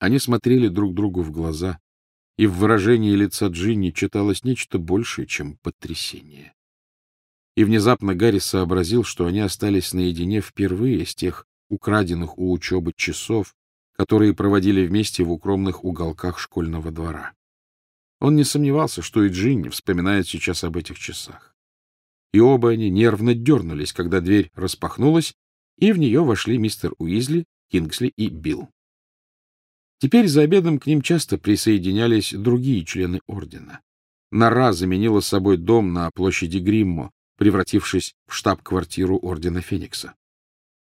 Они смотрели друг другу в глаза, и в выражении лица Джинни читалось нечто большее, чем потрясение. И внезапно Гарри сообразил, что они остались наедине впервые с тех украденных у учебы часов, которые проводили вместе в укромных уголках школьного двора. Он не сомневался, что и Джинни вспоминает сейчас об этих часах. И оба они нервно дернулись, когда дверь распахнулась, и в нее вошли мистер Уизли, Кингсли и Билл. Теперь за обедом к ним часто присоединялись другие члены ордена. Нора заменила собой дом на площади Гриммо, превратившись в штаб-квартиру ордена Феникса.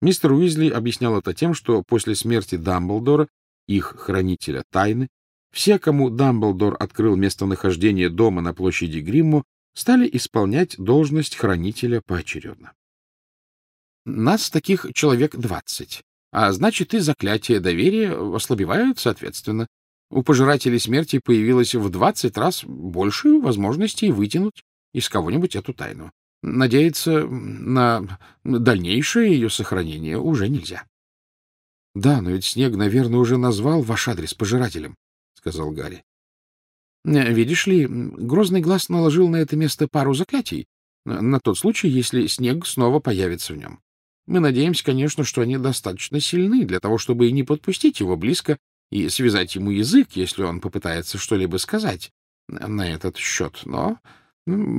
Мистер Уизли объяснял это тем, что после смерти Дамблдора, их хранителя тайны, все, кому Дамблдор открыл местонахождение дома на площади Гриммо, стали исполнять должность хранителя поочередно. Нас таких человек двадцать, а значит и заклятие доверия ослабевают соответственно. У пожирателей смерти появилось в двадцать раз больше возможностей вытянуть из кого-нибудь эту тайну. Надеяться на дальнейшее ее сохранение уже нельзя. — Да, но ведь Снег, наверное, уже назвал ваш адрес пожирателем, — сказал Гарри. — Видишь ли, Грозный Глаз наложил на это место пару заклятий, на тот случай, если Снег снова появится в нем. Мы надеемся, конечно, что они достаточно сильны для того, чтобы и не подпустить его близко и связать ему язык, если он попытается что-либо сказать на этот счет, но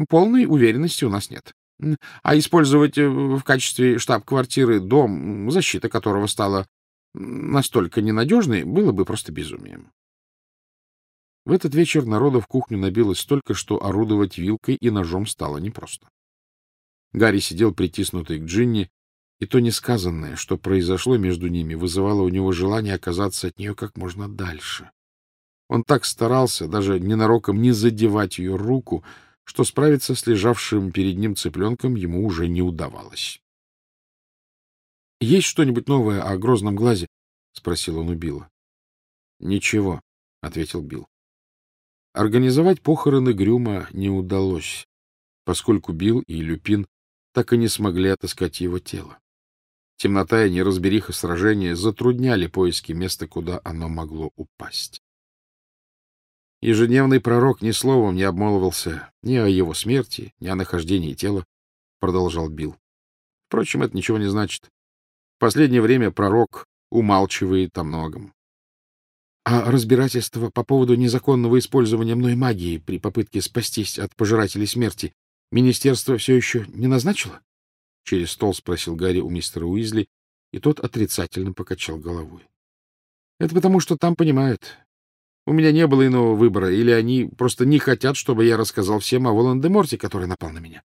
полной уверенности у нас нет. А использовать э, в качестве штаб-квартиры дом, защита которого стала настолько ненадежной, было бы просто безумием. В этот вечер народу в кухню набилось столько, что орудовать вилкой и ножом стало непросто. Гарри сидел притиснутый к Джинни, и то несказанное, что произошло между ними, вызывало у него желание оказаться от нее как можно дальше. Он так старался даже ненароком не задевать ее руку, что справиться с лежавшим перед ним цыпленком ему уже не удавалось. — Есть что-нибудь новое о грозном глазе? — спросил он у Билла. — Ничего, — ответил Билл. Организовать похороны Грюма не удалось, поскольку Билл и Люпин так и не смогли отыскать его тело. Темнота и неразбериха сражения затрудняли поиски места, куда оно могло упасть. Ежедневный пророк ни словом не обмолвился ни о его смерти, ни о нахождении тела, — продолжал Билл. Впрочем, это ничего не значит. В последнее время пророк умалчивает о многом. А разбирательство по поводу незаконного использования мной магии при попытке спастись от пожирателей смерти министерство все еще не назначило? Через стол спросил Гарри у мистера Уизли, и тот отрицательно покачал головой. — Это потому, что там понимают. У меня не было иного выбора, или они просто не хотят, чтобы я рассказал всем о Волан-де-Морте, который напал на меня.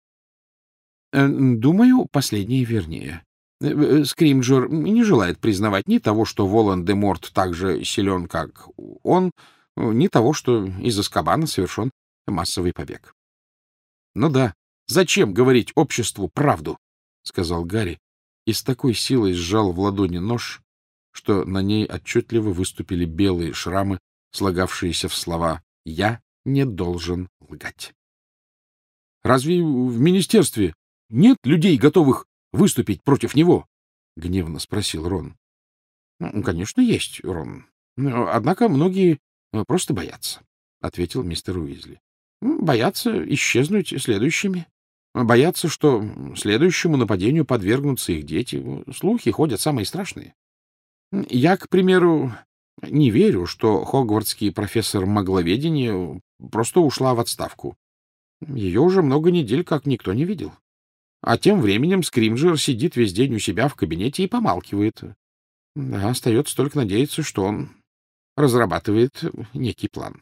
Э, — Думаю, последнее вернее. Э, э, Скримджер не желает признавать ни того, что Волан-де-Морт так же силен, как он, ни того, что из Аскабана совершен массовый побег. — Ну да, зачем говорить обществу правду? — сказал Гарри, и с такой силой сжал в ладони нож, что на ней отчетливо выступили белые шрамы, слагавшиеся в слова «Я не должен лгать». «Разве в министерстве нет людей, готовых выступить против него?» — гневно спросил Рон. «Ну, — Конечно, есть, Рон. Однако многие э, просто боятся, — ответил мистер Уизли. — Боятся исчезнуть следующими. Боятся, что следующему нападению подвергнутся их дети. Слухи ходят самые страшные. Я, к примеру, не верю, что хогвартский профессор магловедения просто ушла в отставку. Ее уже много недель как никто не видел. А тем временем Скримджер сидит весь день у себя в кабинете и помалкивает. Да, остается только надеяться, что он разрабатывает некий план.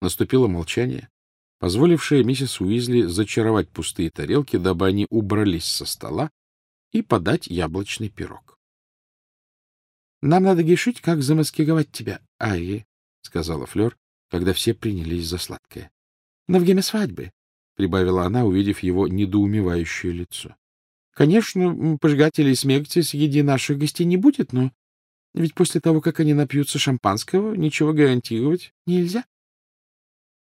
Наступило молчание, позволившее миссис Уизли зачаровать пустые тарелки, дабы они убрались со стола и подать яблочный пирог. — Нам надо решить, как замаскировать тебя, Айи, — сказала Флёр, когда все принялись за сладкое. — На время свадьбы, — прибавила она, увидев его недоумевающее лицо. — Конечно, пожигателей смерти среди наших гостей не будет, но ведь после того, как они напьются шампанского, ничего гарантировать нельзя.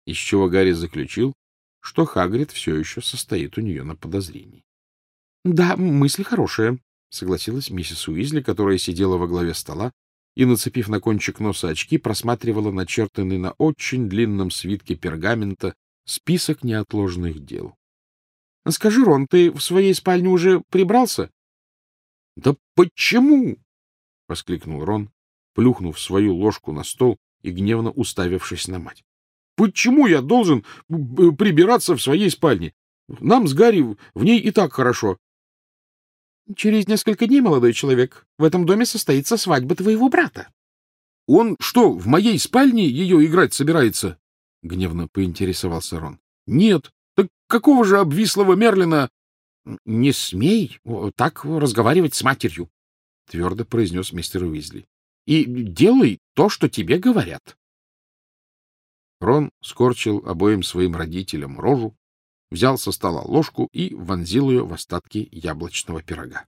Из чего Гарри заключил, что Хагрид все еще состоит у нее на подозрении. — Да, мысль хорошая, — согласилась миссис Уизли, которая сидела во главе стола и, нацепив на кончик носа очки, просматривала начертанный на очень длинном свитке пергамента список неотложных дел. — Скажи, Рон, ты в своей спальне уже прибрался? — Да почему? — воскликнул Рон, плюхнув свою ложку на стол и гневно уставившись на мать. — Почему я должен прибираться в своей спальне? Нам с Гарри в ней и так хорошо. — Через несколько дней, молодой человек, в этом доме состоится свадьба твоего брата. — Он что, в моей спальне ее играть собирается? — гневно поинтересовался Рон. — Нет. Так какого же обвислого Мерлина... — Не смей так разговаривать с матерью, — твердо произнес мистер Уизли. — И делай то, что тебе говорят. Рон скорчил обоим своим родителям рожу, взял со стола ложку и вонзил ее в остатки яблочного пирога.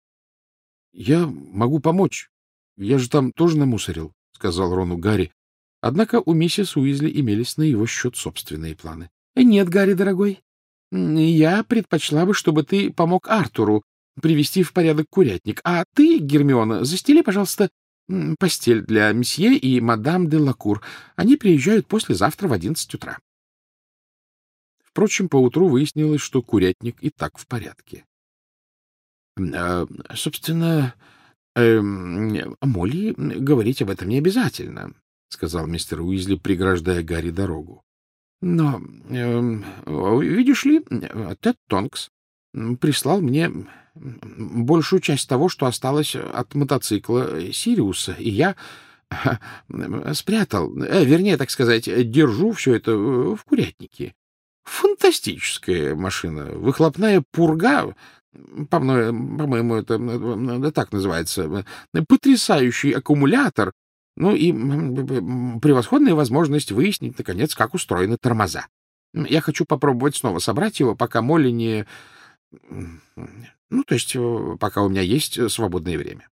— Я могу помочь. Я же там тоже намусорил, — сказал Рону Гарри. Однако у миссис Уизли имелись на его счет собственные планы. — Нет, Гарри, дорогой, я предпочла бы, чтобы ты помог Артуру привести в порядок курятник, а ты, Гермиона, застели, пожалуйста, постель для месье и мадам де Лакур. Они приезжают послезавтра в одиннадцать утра. Впрочем, поутру выяснилось, что курятник и так в порядке. «Э, — Собственно, э, Молли говорить об этом не обязательно, — сказал мистер Уизли, преграждая Гарри дорогу. — Но, э, видишь ли, Тед Тонкс прислал мне большую часть того, что осталось от мотоцикла Сириуса, и я спрятал, э, вернее, так сказать, держу все это в курятнике. Фантастическая машина. Выхлопная пурга, по-моему, это, это так называется, потрясающий аккумулятор, ну и превосходная возможность выяснить, наконец, как устроены тормоза. Я хочу попробовать снова собрать его, пока Молли не... Ну, то есть, пока у меня есть свободное время.